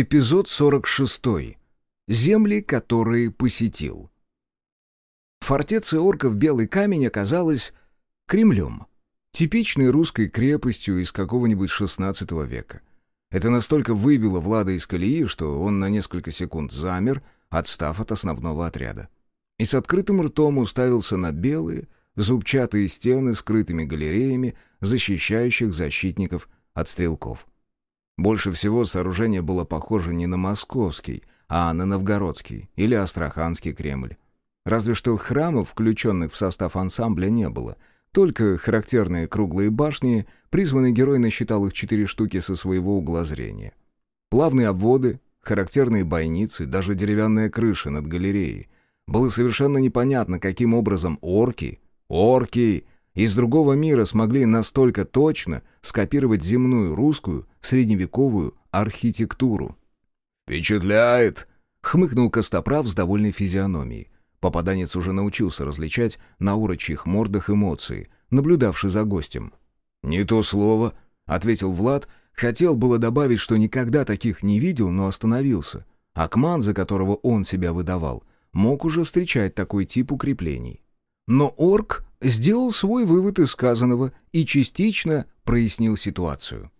Эпизод 46. Земли, которые посетил. Фортеция орков Белый камень оказалась Кремлем, типичной русской крепостью из какого-нибудь XVI века. Это настолько выбило Влада из колеи, что он на несколько секунд замер, отстав от основного отряда. И с открытым ртом уставился на белые, зубчатые стены с крытыми галереями, защищающих защитников от стрелков. Больше всего сооружение было похоже не на московский, а на новгородский или астраханский Кремль. Разве что храмов, включенных в состав ансамбля, не было. Только характерные круглые башни, призванный герой насчитал их четыре штуки со своего угла зрения. Плавные обводы, характерные бойницы, даже деревянная крыша над галереей. Было совершенно непонятно, каким образом орки, орки из другого мира смогли настолько точно скопировать земную русскую средневековую архитектуру. «Впечатляет!» — хмыкнул Костоправ с довольной физиономией. Попаданец уже научился различать на урочьих мордах эмоции, наблюдавший за гостем. «Не то слово», — ответил Влад, хотел было добавить, что никогда таких не видел, но остановился. Акман, за которого он себя выдавал, мог уже встречать такой тип укреплений. Но орк сделал свой вывод из сказанного и частично прояснил ситуацию.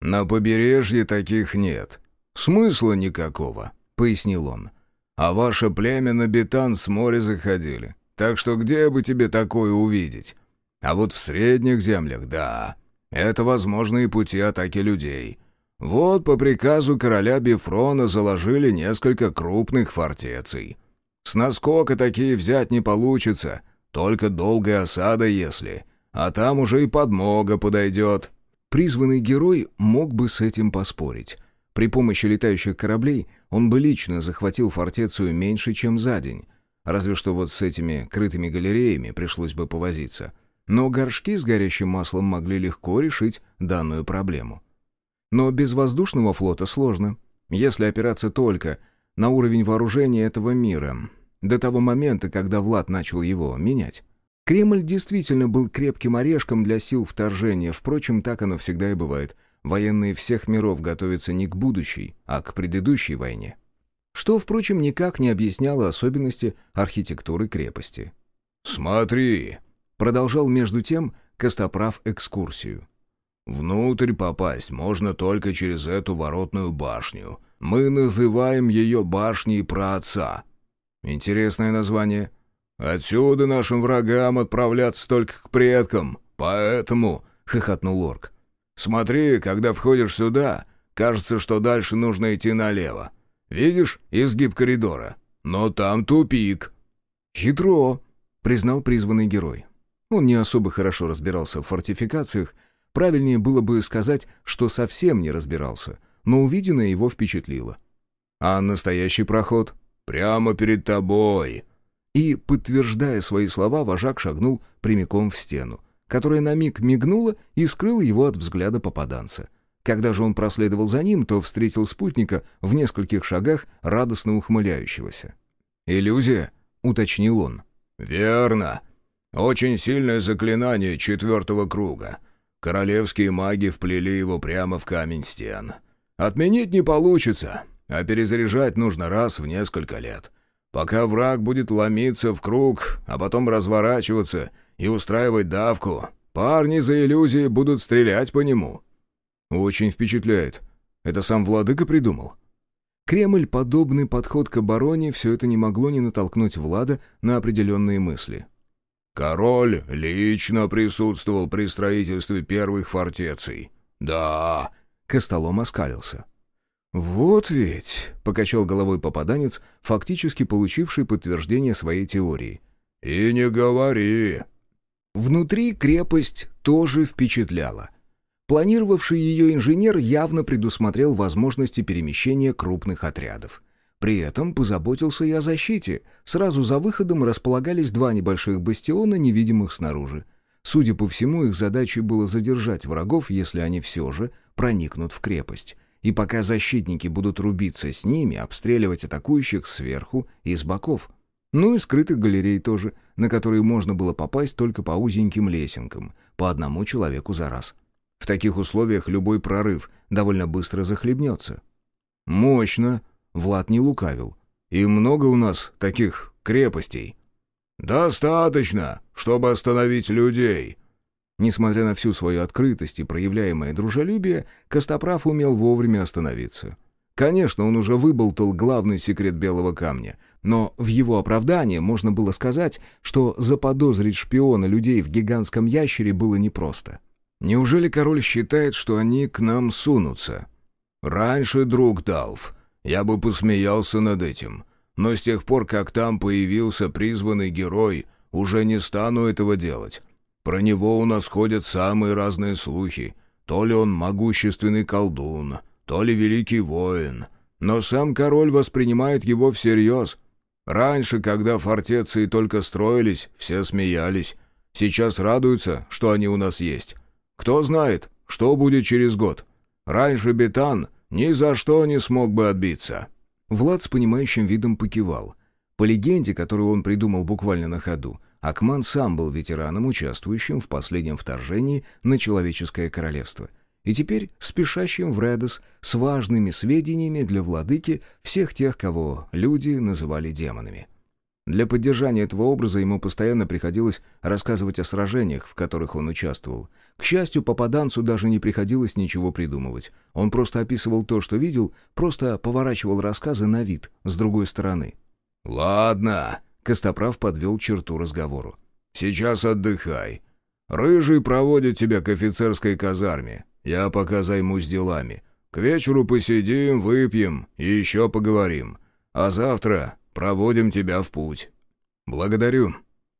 «На побережье таких нет. Смысла никакого», — пояснил он. «А ваше племя на бетан с моря заходили, так что где бы тебе такое увидеть? А вот в средних землях, да, это возможные пути атаки людей. Вот по приказу короля Бифрона заложили несколько крупных фортеций. С наскока такие взять не получится, только долгая осада, если. А там уже и подмога подойдет». Призванный герой мог бы с этим поспорить. При помощи летающих кораблей он бы лично захватил фортецию меньше, чем за день. Разве что вот с этими крытыми галереями пришлось бы повозиться. Но горшки с горящим маслом могли легко решить данную проблему. Но без воздушного флота сложно, если опираться только на уровень вооружения этого мира, до того момента, когда Влад начал его менять. Кремль действительно был крепким орешком для сил вторжения, впрочем, так оно всегда и бывает. Военные всех миров готовятся не к будущей, а к предыдущей войне. Что, впрочем, никак не объясняло особенности архитектуры крепости. «Смотри!» — продолжал между тем Костоправ экскурсию. «Внутрь попасть можно только через эту воротную башню. Мы называем ее башней праотца». Интересное название — «Отсюда нашим врагам отправляться только к предкам, поэтому...» — хохотнул орк. «Смотри, когда входишь сюда, кажется, что дальше нужно идти налево. Видишь изгиб коридора? Но там тупик». «Хитро», — признал призванный герой. Он не особо хорошо разбирался в фортификациях, правильнее было бы сказать, что совсем не разбирался, но увиденное его впечатлило. «А настоящий проход?» «Прямо перед тобой», и, подтверждая свои слова, вожак шагнул прямиком в стену, которая на миг мигнула и скрыла его от взгляда попаданца. Когда же он проследовал за ним, то встретил спутника в нескольких шагах радостно ухмыляющегося. «Иллюзия?» — уточнил он. «Верно. Очень сильное заклинание четвертого круга. Королевские маги вплели его прямо в камень стен. Отменить не получится, а перезаряжать нужно раз в несколько лет. Пока враг будет ломиться в круг, а потом разворачиваться и устраивать давку, парни за иллюзии будут стрелять по нему». «Очень впечатляет. Это сам владыка придумал?» Кремль, подобный подход к обороне, все это не могло не натолкнуть Влада на определенные мысли. «Король лично присутствовал при строительстве первых фортеций. Да...» Костолом оскалился. «Вот ведь», — покачал головой попаданец, фактически получивший подтверждение своей теории. «И не говори». Внутри крепость тоже впечатляла. Планировавший ее инженер явно предусмотрел возможности перемещения крупных отрядов. При этом позаботился и о защите. Сразу за выходом располагались два небольших бастиона, невидимых снаружи. Судя по всему, их задачей было задержать врагов, если они все же проникнут в крепость и пока защитники будут рубиться с ними, обстреливать атакующих сверху и с боков. Ну и скрытых галерей тоже, на которые можно было попасть только по узеньким лесенкам, по одному человеку за раз. В таких условиях любой прорыв довольно быстро захлебнется. «Мощно», — Влад не лукавил. «И много у нас таких крепостей?» «Достаточно, чтобы остановить людей». Несмотря на всю свою открытость и проявляемое дружелюбие, Костоправ умел вовремя остановиться. Конечно, он уже выболтал главный секрет белого камня, но в его оправдание можно было сказать, что заподозрить шпиона людей в гигантском ящере было непросто. «Неужели король считает, что они к нам сунутся?» «Раньше, друг Далф, я бы посмеялся над этим, но с тех пор, как там появился призванный герой, уже не стану этого делать. Про него у нас ходят самые разные слухи. То ли он могущественный колдун, то ли великий воин. Но сам король воспринимает его всерьез. Раньше, когда фортеции только строились, все смеялись. Сейчас радуются, что они у нас есть. Кто знает, что будет через год. Раньше Бетан ни за что не смог бы отбиться». Влад с понимающим видом покивал. По легенде, которую он придумал буквально на ходу, Акман сам был ветераном, участвующим в последнем вторжении на Человеческое Королевство, и теперь спешащим в Редос с важными сведениями для владыки всех тех, кого люди называли демонами. Для поддержания этого образа ему постоянно приходилось рассказывать о сражениях, в которых он участвовал. К счастью, попаданцу даже не приходилось ничего придумывать. Он просто описывал то, что видел, просто поворачивал рассказы на вид, с другой стороны. «Ладно», Костоправ подвел черту разговору. «Сейчас отдыхай. Рыжий проводит тебя к офицерской казарме. Я пока займусь делами. К вечеру посидим, выпьем и еще поговорим. А завтра проводим тебя в путь». «Благодарю».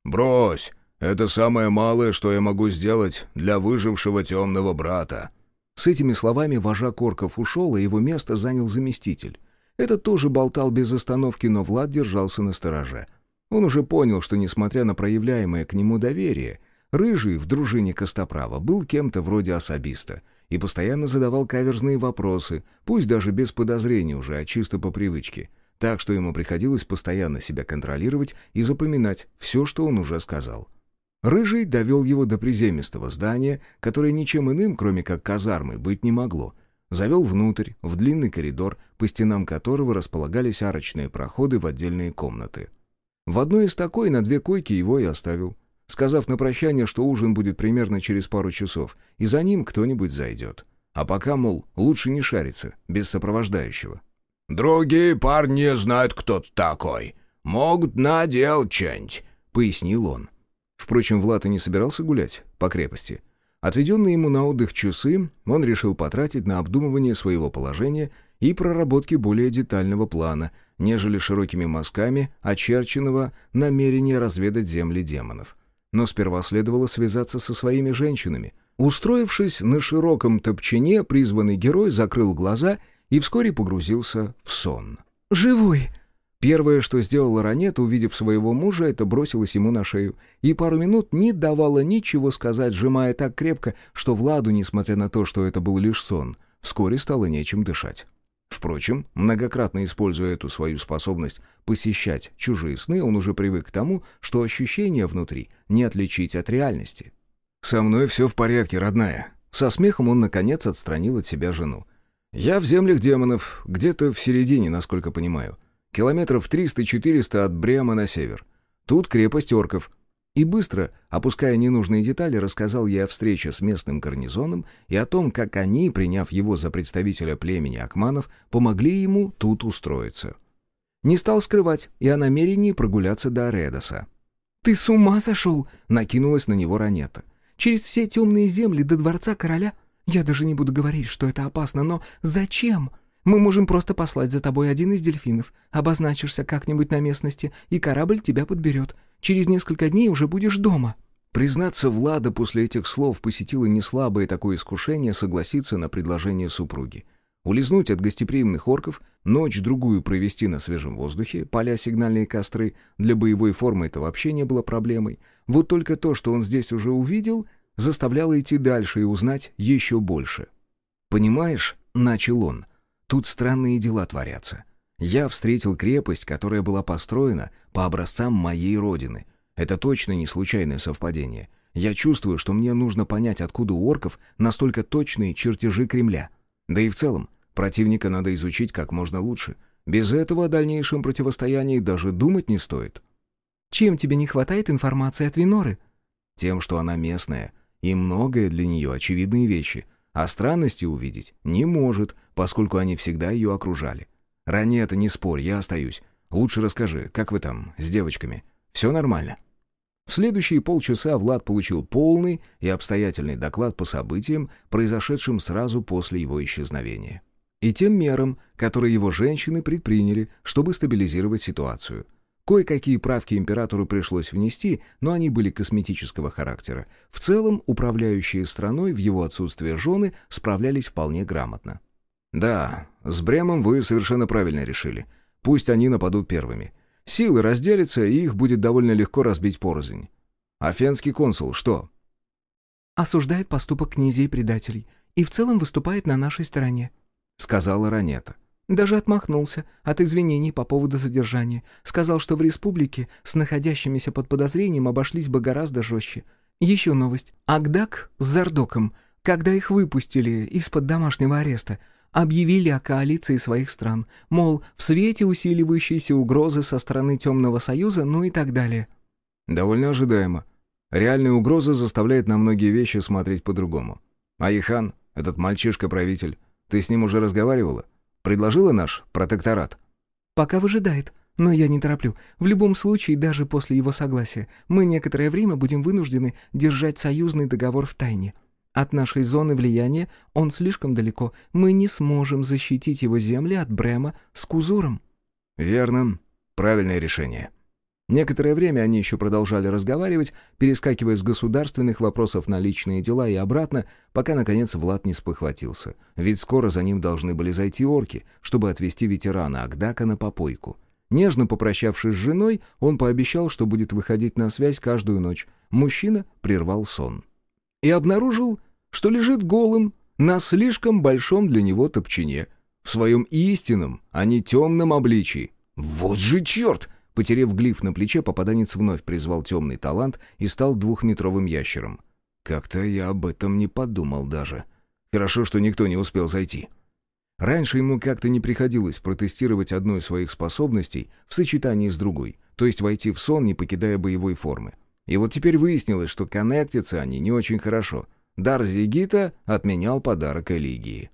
«Брось, это самое малое, что я могу сделать для выжившего темного брата». С этими словами вожак орков ушел, и его место занял заместитель. Этот тоже болтал без остановки, но Влад держался на стороже. Он уже понял, что, несмотря на проявляемое к нему доверие, Рыжий в дружине Костоправа был кем-то вроде особиста и постоянно задавал каверзные вопросы, пусть даже без подозрений уже, а чисто по привычке, так что ему приходилось постоянно себя контролировать и запоминать все, что он уже сказал. Рыжий довел его до приземистого здания, которое ничем иным, кроме как казармы, быть не могло. Завел внутрь, в длинный коридор, по стенам которого располагались арочные проходы в отдельные комнаты. В одной из такой на две койки его и оставил, сказав на прощание, что ужин будет примерно через пару часов, и за ним кто-нибудь зайдет. А пока, мол, лучше не шариться, без сопровождающего. «Другие парни знают, кто ты такой. Могут надел чень», — пояснил он. Впрочем, Влад и не собирался гулять по крепости. Отведенные ему на отдых часы он решил потратить на обдумывание своего положения и проработки более детального плана, нежели широкими мазками очерченного намерения разведать земли демонов. Но сперва следовало связаться со своими женщинами. Устроившись на широком топчине, призванный герой закрыл глаза и вскоре погрузился в сон. «Живой!» Первое, что сделала Ранета, увидев своего мужа, это бросилась ему на шею, и пару минут не давала ничего сказать, сжимая так крепко, что Владу, несмотря на то, что это был лишь сон, вскоре стало нечем дышать. Впрочем, многократно используя эту свою способность посещать чужие сны, он уже привык к тому, что ощущения внутри не отличить от реальности. «Со мной все в порядке, родная». Со смехом он, наконец, отстранил от себя жену. «Я в землях демонов, где-то в середине, насколько понимаю. Километров 300-400 от Брема на север. Тут крепость орков, и быстро, опуская ненужные детали, рассказал ей о встрече с местным гарнизоном и о том, как они, приняв его за представителя племени Акманов, помогли ему тут устроиться. Не стал скрывать и о намерении прогуляться до Редоса. «Ты с ума сошел?» — накинулась на него Ранета. «Через все темные земли до дворца короля? Я даже не буду говорить, что это опасно, но зачем? Мы можем просто послать за тобой один из дельфинов, обозначишься как-нибудь на местности, и корабль тебя подберет. Через несколько дней уже будешь дома». Признаться, Влада после этих слов посетила неслабое такое искушение согласиться на предложение супруги. Улизнуть от гостеприимных орков, ночь-другую провести на свежем воздухе, поля сигнальные костры, для боевой формы это вообще не было проблемой. Вот только то, что он здесь уже увидел, заставляло идти дальше и узнать еще больше. «Понимаешь», — начал он, — «тут странные дела творятся. Я встретил крепость, которая была построена по образцам моей родины. Это точно не случайное совпадение. Я чувствую, что мне нужно понять, откуда у орков настолько точные чертежи Кремля. Да и в целом, Противника надо изучить как можно лучше. Без этого о дальнейшем противостоянии даже думать не стоит. Чем тебе не хватает информации от Виноры? Тем, что она местная, и многое для нее очевидные вещи, а странности увидеть не может, поскольку они всегда ее окружали. Ранета, не спорь, я остаюсь. Лучше расскажи, как вы там с девочками? Все нормально?» В следующие полчаса Влад получил полный и обстоятельный доклад по событиям, произошедшим сразу после его исчезновения. И тем мерам, которые его женщины предприняли, чтобы стабилизировать ситуацию. Кое-какие правки императору пришлось внести, но они были косметического характера. В целом, управляющие страной в его отсутствие жены справлялись вполне грамотно. «Да, с Бремом вы совершенно правильно решили. Пусть они нападут первыми. Силы разделятся, и их будет довольно легко разбить порознь. А фенский консул что?» «Осуждает поступок князей-предателей и в целом выступает на нашей стороне», — сказала Ранета. Даже отмахнулся от извинений по поводу задержания. Сказал, что в республике с находящимися под подозрением обошлись бы гораздо жестче. Еще новость. Агдак с Зардоком, когда их выпустили из-под домашнего ареста, объявили о коалиции своих стран. Мол, в свете усиливающейся угрозы со стороны Темного Союза, ну и так далее. Довольно ожидаемо. Реальная угроза заставляет на многие вещи смотреть по-другому. А Ихан, этот мальчишка-правитель, ты с ним уже разговаривала? Предложила наш протекторат?» «Пока выжидает. Но я не тороплю. В любом случае, даже после его согласия, мы некоторое время будем вынуждены держать союзный договор в тайне. От нашей зоны влияния он слишком далеко. Мы не сможем защитить его земли от Брема с Кузуром». «Верно. Правильное решение». Некоторое время они еще продолжали разговаривать, перескакивая с государственных вопросов на личные дела и обратно, пока, наконец, Влад не спохватился. Ведь скоро за ним должны были зайти орки, чтобы отвезти ветерана Агдака на попойку. Нежно попрощавшись с женой, он пообещал, что будет выходить на связь каждую ночь. Мужчина прервал сон. И обнаружил, что лежит голым на слишком большом для него топчине, в своем истинном, а не темном обличии. «Вот же черт!» Потерев глиф на плече, попаданец вновь призвал темный талант и стал двухметровым ящером. Как-то я об этом не подумал даже. Хорошо, что никто не успел зайти. Раньше ему как-то не приходилось протестировать одну из своих способностей в сочетании с другой, то есть войти в сон, не покидая боевой формы. И вот теперь выяснилось, что коннектятся они не очень хорошо. Дар Зигита отменял подарок Элигии.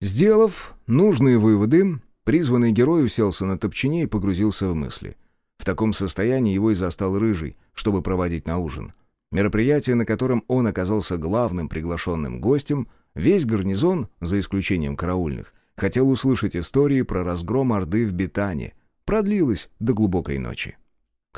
Сделав нужные выводы, призванный герой уселся на топчине и погрузился в мысли — в таком состоянии его и застал Рыжий, чтобы проводить на ужин. Мероприятие, на котором он оказался главным приглашенным гостем, весь гарнизон, за исключением караульных, хотел услышать истории про разгром Орды в Бетане. Продлилось до глубокой ночи.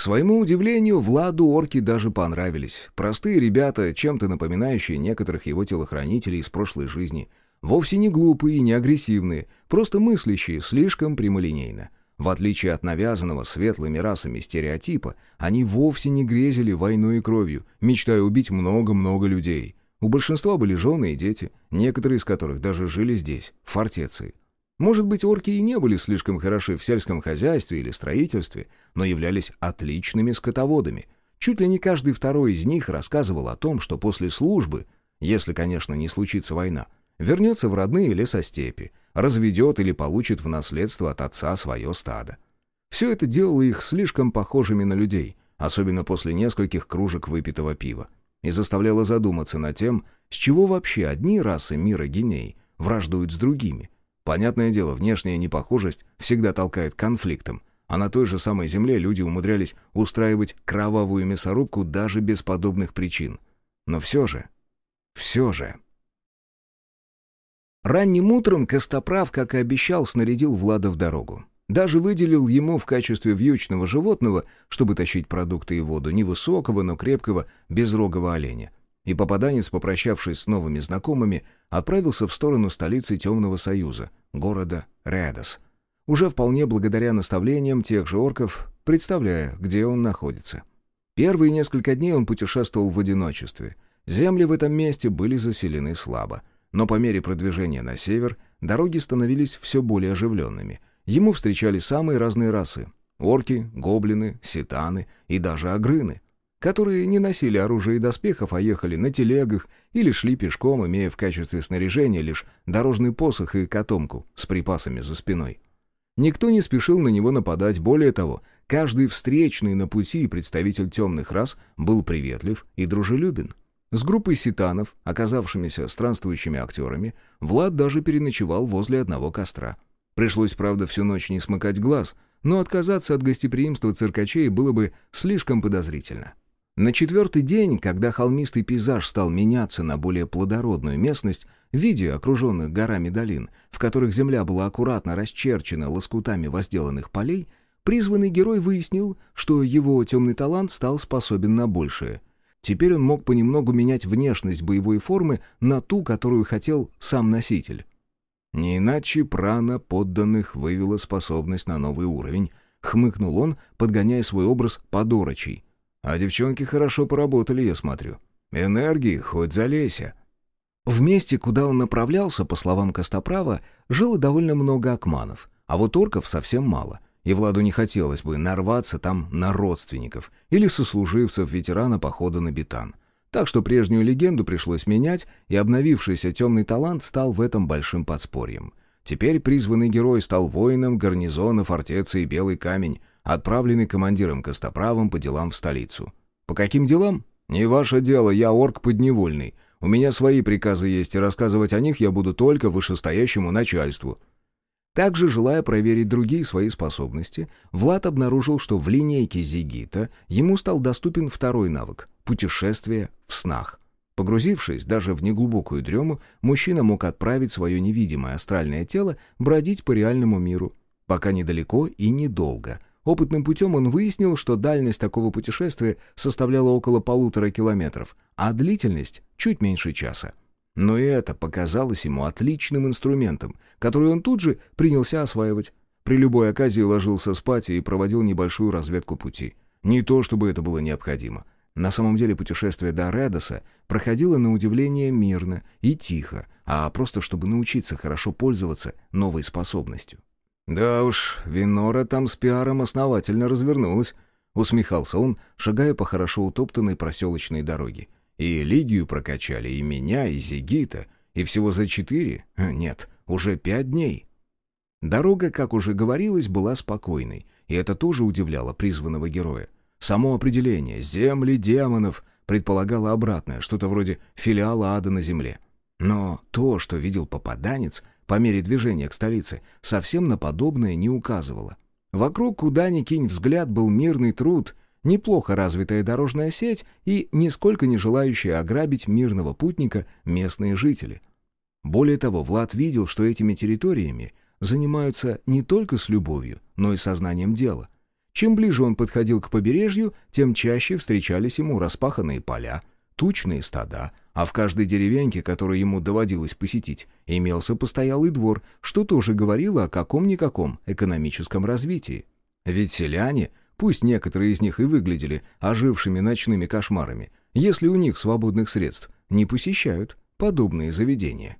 К своему удивлению, Владу орки даже понравились. Простые ребята, чем-то напоминающие некоторых его телохранителей из прошлой жизни. Вовсе не глупые и не агрессивные, просто мыслящие слишком прямолинейно. В отличие от навязанного светлыми расами стереотипа, они вовсе не грезили войной и кровью, мечтая убить много-много людей. У большинства были жены и дети, некоторые из которых даже жили здесь, в фортеции. Может быть, орки и не были слишком хороши в сельском хозяйстве или строительстве, но являлись отличными скотоводами. Чуть ли не каждый второй из них рассказывал о том, что после службы, если, конечно, не случится война, вернется в родные лесостепи, разведет или получит в наследство от отца свое стадо. Все это делало их слишком похожими на людей, особенно после нескольких кружек выпитого пива, и заставляло задуматься над тем, с чего вообще одни расы мира геней враждуют с другими. Понятное дело, внешняя непохожесть всегда толкает к конфликтам, а на той же самой земле люди умудрялись устраивать кровавую мясорубку даже без подобных причин. Но все же, все же... Ранним утром Костоправ, как и обещал, снарядил Влада в дорогу. Даже выделил ему в качестве вьючного животного, чтобы тащить продукты и воду, невысокого, но крепкого, безрогого оленя. И попаданец, попрощавшись с новыми знакомыми, отправился в сторону столицы Темного Союза, города Редос. Уже вполне благодаря наставлениям тех же орков, представляя, где он находится. Первые несколько дней он путешествовал в одиночестве. Земли в этом месте были заселены слабо. Но по мере продвижения на север дороги становились все более оживленными. Ему встречали самые разные расы — орки, гоблины, ситаны и даже агрыны. Которые не носили оружия и доспехов, а ехали на телегах или шли пешком, имея в качестве снаряжения лишь дорожный посох и котомку с припасами за спиной. Никто не спешил на него нападать, более того, каждый встречный на пути представитель темных рас был приветлив и дружелюбен. С группой ситанов, оказавшимися странствующими актерами, Влад даже переночевал возле одного костра. Пришлось, правда, всю ночь не смыкать глаз, но отказаться от гостеприимства циркачей было бы слишком подозрительно. На четвертый день, когда холмистый пейзаж стал меняться на более плодородную местность, в виде окруженных горами долин, в которых земля была аккуратно расчерчена лоскутами возделанных полей, призванный герой выяснил, что его темный талант стал способен на большее. Теперь он мог понемногу менять внешность боевой формы на ту, которую хотел сам носитель. Не иначе прана подданных вывела способность на новый уровень, хмыкнул он, подгоняя свой образ подорочий — а девчонки хорошо поработали, я смотрю. Энергии хоть залейся. В месте, куда он направлялся, по словам Костоправа, жило довольно много акманов, а вот орков совсем мало, и Владу не хотелось бы нарваться там на родственников или сослуживцев ветерана похода на Бетан. Так что прежнюю легенду пришлось менять, и обновившийся темный талант стал в этом большим подспорьем. Теперь призванный герой стал воином гарнизона фортеции Белый Камень, отправленный командиром Костоправом по делам в столицу. По каким делам? Не ваше дело, я орк подневольный. У меня свои приказы есть, и рассказывать о них я буду только вышестоящему начальству. Также, желая проверить другие свои способности, Влад обнаружил, что в линейке Зигита ему стал доступен второй навык — путешествие в снах. Погрузившись даже в неглубокую дрему, мужчина мог отправить свое невидимое астральное тело бродить по реальному миру, пока недалеко и недолго — Опытным путем он выяснил, что дальность такого путешествия составляла около полутора километров, а длительность — чуть меньше часа. Но и это показалось ему отличным инструментом, который он тут же принялся осваивать. При любой оказии ложился спать и проводил небольшую разведку пути. Не то, чтобы это было необходимо. На самом деле путешествие до Редоса проходило на удивление мирно и тихо, а просто чтобы научиться хорошо пользоваться новой способностью. «Да уж, Винора там с пиаром основательно развернулась», — усмехался он, шагая по хорошо утоптанной проселочной дороге. «И Лигию прокачали, и меня, и Зигита, и всего за четыре? Э, нет, уже пять дней». Дорога, как уже говорилось, была спокойной, и это тоже удивляло призванного героя. Само определение «земли демонов» предполагало обратное, что-то вроде филиала ада на земле. Но то, что видел попаданец, по мере движения к столице, совсем на подобное не указывало. Вокруг, куда ни кинь взгляд, был мирный труд, неплохо развитая дорожная сеть и нисколько не желающие ограбить мирного путника местные жители. Более того, Влад видел, что этими территориями занимаются не только с любовью, но и сознанием дела. Чем ближе он подходил к побережью, тем чаще встречались ему распаханные поля, тучные стада, а в каждой деревеньке, которую ему доводилось посетить, имелся постоялый двор, что тоже говорило о каком-никаком экономическом развитии. Ведь селяне, пусть некоторые из них и выглядели ожившими ночными кошмарами, если у них свободных средств, не посещают подобные заведения.